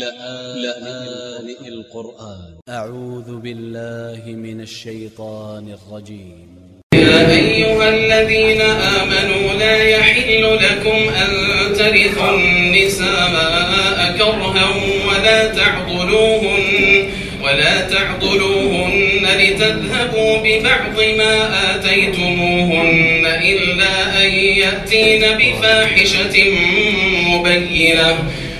لآن القرآن. أ ع و ذ ب ا ل ل ه من ا ل ش ي ط ا ن ا ل ج ي م يا أيها الذين آمنوا لا يحل لكم أن ترثوا النساء كرها ولا تعضلوهن ولا تعضلوهن لتذهبوا ببعض ما آتيتموهن إلا أن يأتين بفاحشة مبينة.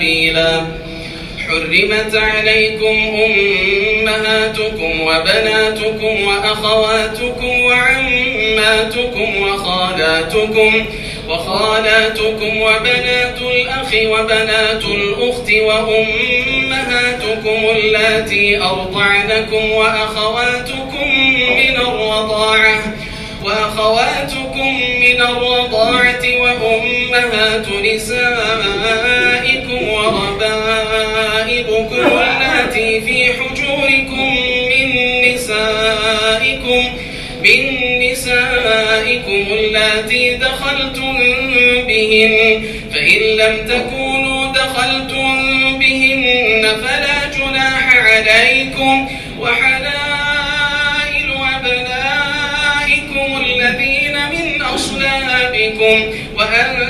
سبيلا. حرمت عليكم أمهاتكم وبناتكم وأخواتكم وعماتكم وخالاتكم وخالاتكم وبنات الأخ وبنات الأخت وأمهاتكم اللاتي أرضعنكم وأخواتكم من الرضاعة وأخواتكم من الرضاعة وأمهات نسائكم وربائبكم اللاتي في حجوركم من نسائكم من نسائكم اللاتي دخلتم بهن فإن لم تكونوا دخلتم بهن فلا جناح عليكم وحلائل أبنائكم الذين من أصلابكم وأن